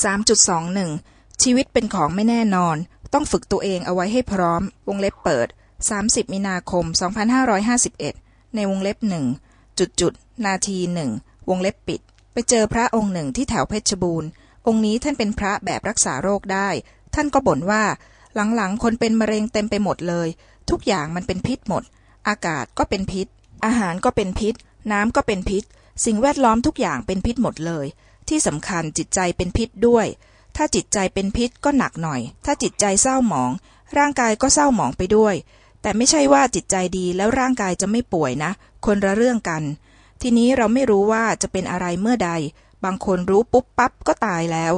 3.21 ชีวิตเป็นของไม่แน่นอน ต้องฝึกตัวเองเอาไว้ให้พร้อม วงเล็บเปิด 30 มีนาคม 2551 ในวงเล็บหนึ่งจุดจุดนาทีหนึ่งวงเล็บปิด ไปเจอพระองค์หนึ่งที่แถวเพชรบูรณ์ องค์นี้ท่านเป็นพระแบบรักษาโรคได้ ท่านก็บ่นว่า หลังๆ คนเป็นมะเร็งเต็มไปหมดเลย ทุกอย่างมันเป็นพิษหมด อากาศก็เป็นพิษ อาหารก็เป็นพิษ น้ำก็เป็นพิษ สิ่งแวดล้อมทุกอย่างเป็นพิษหมดเลย ที่สำคัญจิตใจเป็นพิษด้วย ถ้าจิตใจเป็นพิษก็หนักหน่อย ถ้าจิตใจเศร้าหมอง ร่างกายก็เศร้าหมองไปด้วย แต่ไม่ใช่ว่าจิตใจดีแล้วร่างกายจะไม่ป่วยนะ คนละเรื่องกัน ทีนี้เราไม่รู้ว่าจะเป็นอะไรเมื่อใด บางคนรู้ปุ๊บปั๊บก็ตายแล้ว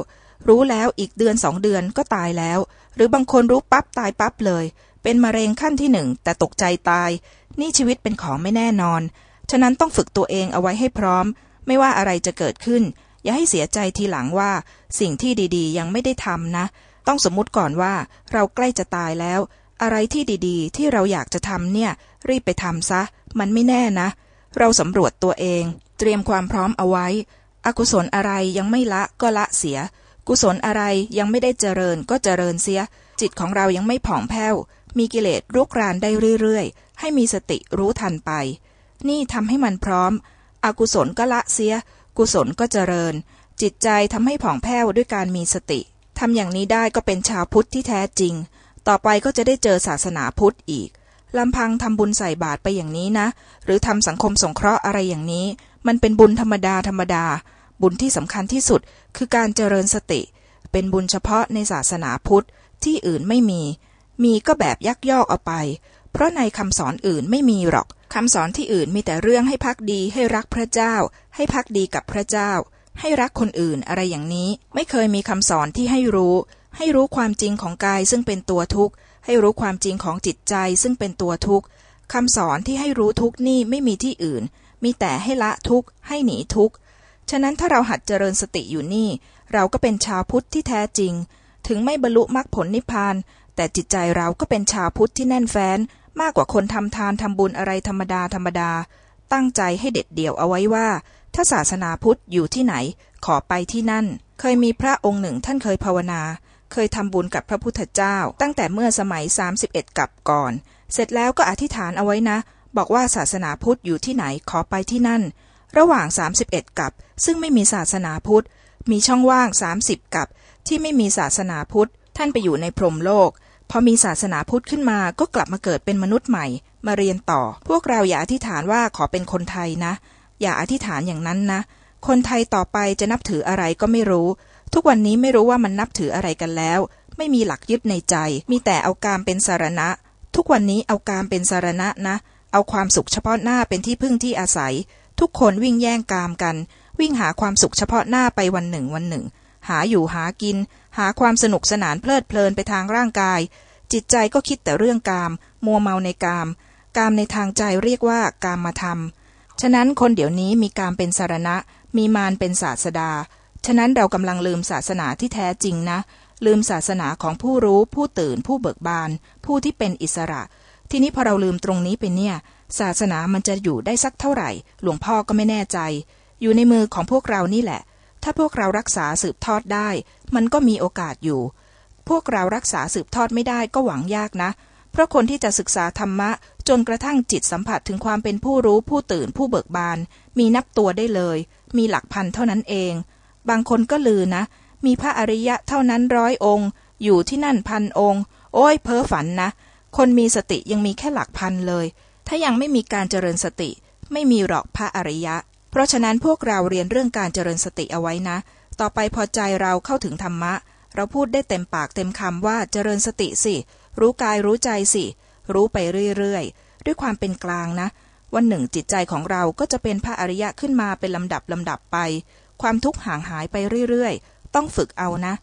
รู้แล้วอีกเดือนสองเดือนก็ตายแล้ว หรือบางคนรู้ปั๊บตายปั๊บเลย เป็นมะเร็งขั้นที่หนึ่งแต่ตกใจตาย นี่ชีวิตเป็นของไม่แน่นอน ฉะนั้นต้องฝึกตัวเองเอาไว้ให้พร้อม ไม่ว่าอะไรจะเกิดขึ้น อย่าให้เสียใจทีหลังว่า สิ่งที่ดีๆ ยังไม่ได้ทำนะ ต้องสมมติก่อนว่าเราใกล้จะตายแล้ว อะไรที่ดีๆ ที่เราอยากจะทำเนี่ย รีบไปทำซะ มันไม่แน่นะ เราสำรวจตัวเอง เตรียมความพร้อมเอาไว้ อกุศลอะไรยังไม่ละก็ละเสีย กุศลอะไรยังไม่ได้เจริญก็เจริญเสีย จิตของเรายังไม่ผ่องแผ้วมีกิเลสรุกรานได้เรื่อยๆ ให้มีสติรู้ทันไป นี่ทำให้มันพร้อม อกุศลก็ละเสีย กุศลก็เจริญ จิตใจทำให้ผ่องแผ้วด้วยการมีสติทำอย่างนี้ได้ก็เป็นชาวพุทธที่แท้จริง ต่อไปก็จะได้เจอศาสนาพุทธอีกลำพังทำบุญใส่บาตรไปอย่างนี้นะ หรือทำสังคมสงเคราะห์อะไรอย่างนี้ มันเป็นบุญธรรมดาธรรมดา บุญที่สำคัญที่สุดคือการเจริญสติ เป็นบุญเฉพาะในศาสนาพุทธที่อื่นไม่มี มีก็แบบยักยอกเอาไป เพราะในคำสอนอื่นไม่มีหรอกคำสอนที่อื่นมีแต่เรื่องให้พักดีให้รักพระเจ้า ให้พักดีกับพระเจ้า ให้รักคนอื่นอะไรอย่างนี้ ไม่เคยมีคำสอนที่ให้รู้ ให้รู้ความจริงของกายซึ่งเป็นตัวทุกข์ ให้รู้ความจริงของจิตใจซึ่งเป็นตัวทุกข์คำสอนที่ให้รู้ทุกข์นี่ไม่มีที่อื่น มีแต่ให้ละทุกข์ ให้หนีทุกข์ ฉะนั้นถ้าเราหัดเจริญสติอยู่นี่ เราก็เป็นชาวพุทธที่แท้จริง ถึงไม่บรรลุมรรคผลนิพพาน แต่จิตใจเราก็เป็นชาวพุทธที่แน่นแฟ้น มากกว่าคนทำทานทำบุญอะไรธรรมดาธรรมดา ตั้งใจให้เด็ดเดี่ยวเอาไว้ว่า ถ้าศาสนาพุทธอยู่ที่ไหน ขอไปที่นั่น เคยมีพระองค์หนึ่งท่านเคยภาวนา เคยทำบุญกับพระพุทธเจ้า ตั้งแต่เมื่อสมัย 31 กับก่อน เสร็จแล้วก็อธิษฐานเอาไว้นะ บอกว่าศาสนาพุทธอยู่ที่ไหนขอไปที่นั่น ระหว่าง 31 กับ ซึ่งไม่มีศาสนาพุทธมีช่องว่าง 30 กับ ที่ไม่มีศาสนาพุทธท่านไปอยู่ในพรหมโลก พอมีศาสนาพุทธขึ้นมาก็กลับมาเกิดเป็นมนุษย์ใหม่ มาเรียนต่อ พวกเราอย่าอธิษฐานว่าขอเป็นคนไทยนะ อย่าอธิษฐานอย่างนั้นนะ คนไทยต่อไปจะนับถืออะไรก็ไม่รู้ ทุกวันนี้ไม่รู้ว่ามันนับถืออะไรกันแล้ว ไม่มีหลักยึดในใจ มีแต่เอาการเป็นสารณะ ทุกวันนี้เอาการเป็นสารณะนะ เอาความสุขเฉพาะหน้าเป็นที่พึ่งที่อาศัย ทุกคนวิ่งแย่งกามกัน วิ่งหาความสุขเฉพาะหน้าไปวันหนึ่งวันหนึ่ง หาอยู่หากิน หาความสนุกสนานเพลิดเพลินไปทางร่างกาย จิตใจก็คิดแต่เรื่องกาม มัวเมาในกาม กามในทางใจเรียกว่ากามมาทำฉะนั้นคนเดี๋ยวนี้มีกามเป็นสารณะ มีมารเป็นศาสดา ฉะนั้นเรากำลังลืมศาสนาที่แท้จริงนะ ลืมศาสนาของผู้รู้ ผู้ตื่น ผู้เบิกบาน ผู้ที่เป็นอิสระ ทีนี้พอเราลืมตรงนี้ไปเนี่ย ศาสนามันจะอยู่ได้สักเท่าไหร่ หลวงพ่อก็ไม่แน่ใจ อยู่ในมือของพวกเรานี่แหละ ถ้าพวกเรารักษาสืบทอดได้ มันก็มีโอกาสอยู่ พวกเรารักษาสืบทอดไม่ได้ก็หวังยากนะ เพราะคนที่จะศึกษาธรรมะ จนกระทั่งจิตสัมผัสถึงความเป็นผู้รู้ผู้ตื่นผู้เบิกบาน มีนับตัวได้เลย มีหลักพันเท่านั้นเอง บางคนก็ลือนะ มีพระอริยะเท่านั้นร้อยองค์ อยู่ที่นั่นพันองค์ โอ้ยเพ้อฝันนะ คนมีสติยังมีแค่หลักพันเลย ถ้ายังไม่มีการเจริญสติ ไม่มีหรอกพระอริยะ เพราะฉะนั้นพวกเราเรียนเรื่องการเจริญสติเอาไว้นะ ต่อไปพอใจเราเข้าถึงธรรมะ เราพูดได้เต็มปากเต็มคำว่าเจริญสติสิ รู้กายรู้ใจสิ รู้ไปเรื่อยๆ ด้วยความเป็นกลางนะ วันหนึ่งจิตใจของเราก็จะเป็นพระอริยะขึ้นมาเป็นลำดับลำดับไป ความทุกข์ห่างหายไปเรื่อยๆ ต้องฝึกเอานะ